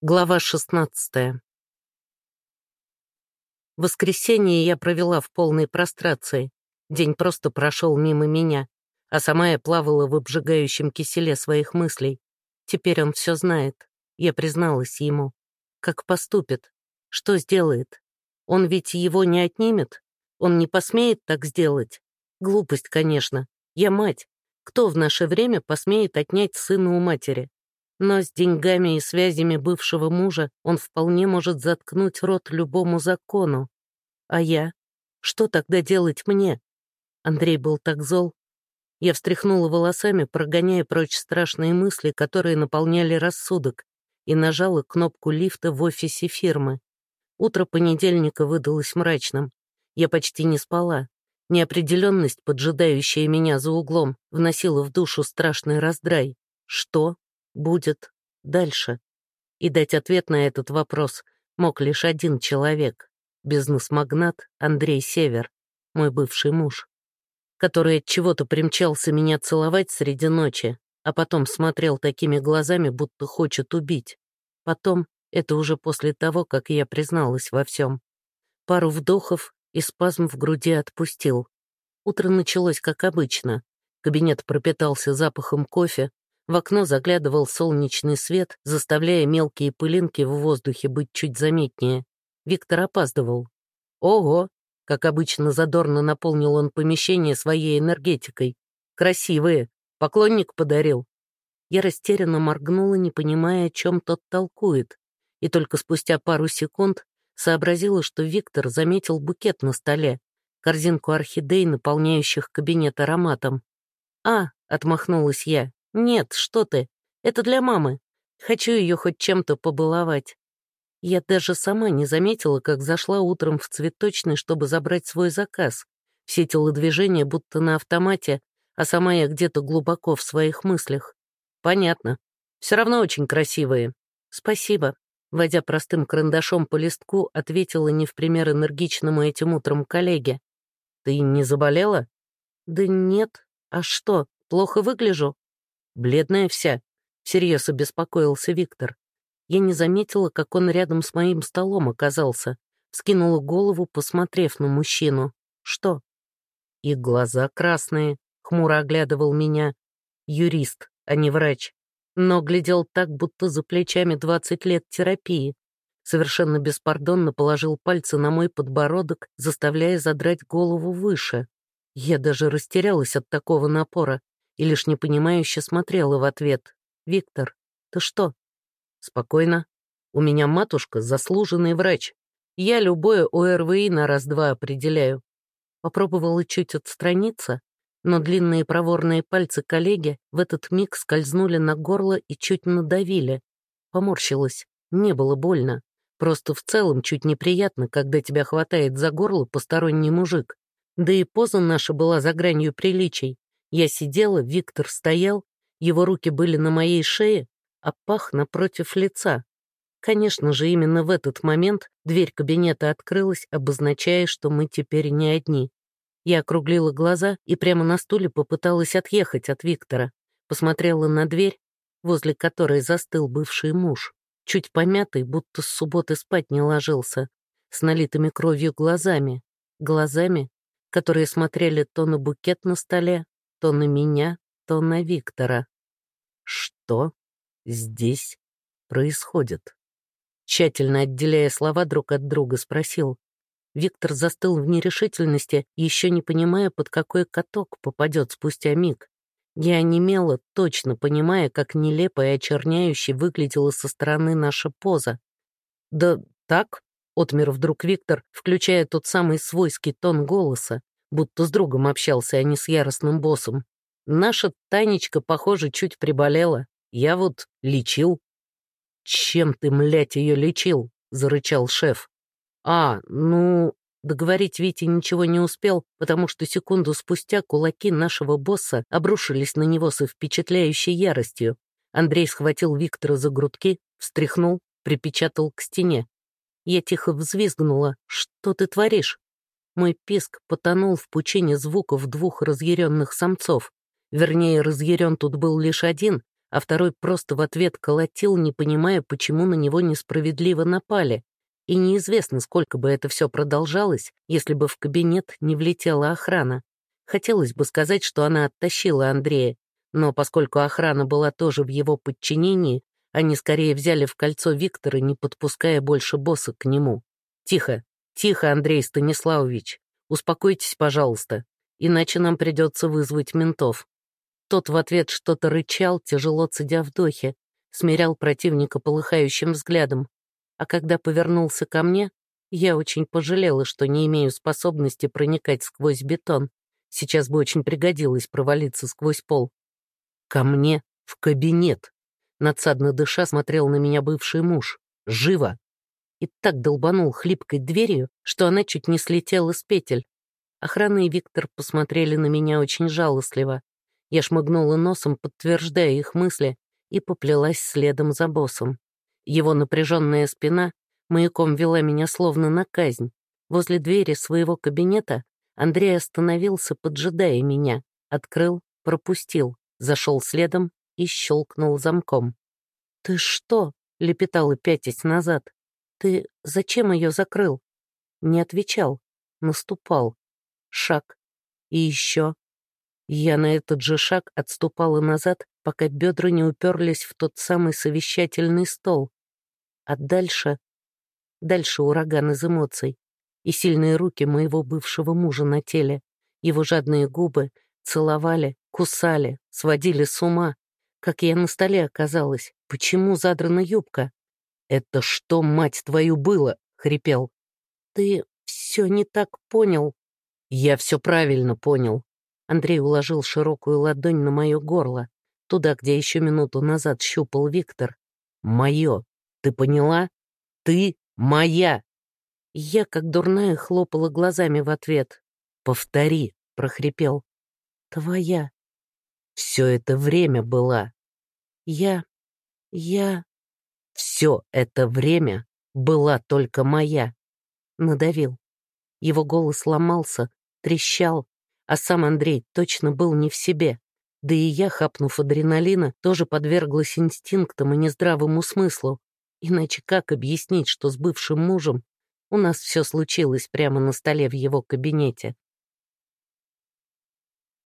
Глава 16. Воскресенье я провела в полной прострации. День просто прошел мимо меня, а сама я плавала в обжигающем киселе своих мыслей. Теперь он все знает. Я призналась ему. Как поступит? Что сделает? Он ведь его не отнимет? Он не посмеет так сделать? Глупость, конечно. Я мать. Кто в наше время посмеет отнять сына у матери? Но с деньгами и связями бывшего мужа он вполне может заткнуть рот любому закону. А я? Что тогда делать мне? Андрей был так зол. Я встряхнула волосами, прогоняя прочь страшные мысли, которые наполняли рассудок, и нажала кнопку лифта в офисе фирмы. Утро понедельника выдалось мрачным. Я почти не спала. Неопределенность, поджидающая меня за углом, вносила в душу страшный раздрай. Что будет дальше? И дать ответ на этот вопрос мог лишь один человек — бизнес-магнат Андрей Север, мой бывший муж, который от чего-то примчался меня целовать среди ночи, а потом смотрел такими глазами, будто хочет убить. Потом, это уже после того, как я призналась во всем. Пару вдохов и спазм в груди отпустил. Утро началось как обычно. Кабинет пропитался запахом кофе, в окно заглядывал солнечный свет, заставляя мелкие пылинки в воздухе быть чуть заметнее. Виктор опаздывал. «Ого!» — как обычно задорно наполнил он помещение своей энергетикой. «Красивые! Поклонник подарил!» Я растерянно моргнула, не понимая, о чем тот толкует, и только спустя пару секунд сообразила, что Виктор заметил букет на столе, корзинку орхидей, наполняющих кабинет ароматом. «А!» — отмахнулась я. «Нет, что ты, это для мамы. Хочу ее хоть чем-то побаловать». Я даже сама не заметила, как зашла утром в цветочный, чтобы забрать свой заказ. Все телодвижения будто на автомате, а сама я где-то глубоко в своих мыслях. Понятно. Все равно очень красивые. Спасибо. Водя простым карандашом по листку, ответила не в пример энергичному этим утром коллеге. Ты не заболела? Да нет. А что, плохо выгляжу? Бледная вся. Всерьез обеспокоился Виктор. Я не заметила, как он рядом с моим столом оказался. Скинула голову, посмотрев на мужчину. Что? И глаза красные. Хмуро оглядывал меня. Юрист, а не врач. Но глядел так, будто за плечами 20 лет терапии. Совершенно беспардонно положил пальцы на мой подбородок, заставляя задрать голову выше. Я даже растерялась от такого напора и лишь непонимающе смотрела в ответ. «Виктор, ты что?» «Спокойно. У меня матушка заслуженный врач. Я любое ОРВИ на раз-два определяю». Попробовала чуть отстраниться, но длинные проворные пальцы коллеги в этот миг скользнули на горло и чуть надавили. Поморщилась. Не было больно. Просто в целом чуть неприятно, когда тебя хватает за горло посторонний мужик. Да и поза наша была за гранью приличий. Я сидела, Виктор стоял, его руки были на моей шее, а пах напротив лица. Конечно же, именно в этот момент дверь кабинета открылась, обозначая, что мы теперь не одни. Я округлила глаза и прямо на стуле попыталась отъехать от Виктора. Посмотрела на дверь, возле которой застыл бывший муж, чуть помятый, будто с субботы спать не ложился, с налитыми кровью глазами, глазами, которые смотрели то на букет на столе, то на меня, то на Виктора. Что здесь происходит? Тщательно отделяя слова друг от друга, спросил. Виктор застыл в нерешительности, еще не понимая, под какой каток попадет спустя миг. Я онемела, точно понимая, как нелепо и очерняюще выглядела со стороны наша поза. «Да так?» — отмер вдруг Виктор, включая тот самый свойский тон голоса будто с другом общался, а не с яростным боссом. Наша Танечка, похоже, чуть приболела. Я вот лечил. «Чем ты, млять, ее лечил?» — зарычал шеф. «А, ну...» Договорить Витя ничего не успел, потому что секунду спустя кулаки нашего босса обрушились на него со впечатляющей яростью. Андрей схватил Виктора за грудки, встряхнул, припечатал к стене. Я тихо взвизгнула. «Что ты творишь?» Мой писк потонул в пучине звуков двух разъяренных самцов. Вернее, разъярен тут был лишь один, а второй просто в ответ колотил, не понимая, почему на него несправедливо напали. И неизвестно, сколько бы это все продолжалось, если бы в кабинет не влетела охрана. Хотелось бы сказать, что она оттащила Андрея, но поскольку охрана была тоже в его подчинении, они скорее взяли в кольцо Виктора, не подпуская больше босса к нему. «Тихо, тихо, Андрей Станиславович, успокойтесь, пожалуйста, иначе нам придется вызвать ментов». Тот в ответ что-то рычал, тяжело цедя вдохе, смирял противника полыхающим взглядом. А когда повернулся ко мне, я очень пожалела, что не имею способности проникать сквозь бетон. Сейчас бы очень пригодилось провалиться сквозь пол. Ко мне в кабинет. Надсадно дыша смотрел на меня бывший муж. Живо! И так долбанул хлипкой дверью, что она чуть не слетела с петель. Охрана и Виктор посмотрели на меня очень жалостливо. Я шмыгнула носом, подтверждая их мысли, и поплелась следом за боссом. Его напряженная спина маяком вела меня словно на казнь. Возле двери своего кабинета Андрей остановился, поджидая меня, открыл, пропустил, зашел следом и щелкнул замком. «Ты что?» — лепетал и пятясь назад. «Ты зачем ее закрыл?» Не отвечал, наступал. Шаг. И еще. Я на этот же шаг отступала назад, пока бедра не уперлись в тот самый совещательный стол. А дальше... Дальше ураган из эмоций и сильные руки моего бывшего мужа на теле. Его жадные губы целовали, кусали, сводили с ума. Как я на столе оказалась? Почему задрана юбка? «Это что, мать твою, было?» — хрипел. «Ты все не так понял». «Я все правильно понял. Андрей уложил широкую ладонь на мое горло, туда, где еще минуту назад щупал Виктор. «Мое! Ты поняла? Ты моя!» Я, как дурная, хлопала глазами в ответ. «Повтори!» — прохрипел. «Твоя!» «Все это время была!» «Я... я...» «Все это время была только моя!» Надавил. Его голос ломался, трещал, а сам Андрей точно был не в себе. Да и я, хапнув адреналина, тоже подверглась инстинктам и нездравому смыслу. Иначе как объяснить, что с бывшим мужем у нас все случилось прямо на столе в его кабинете?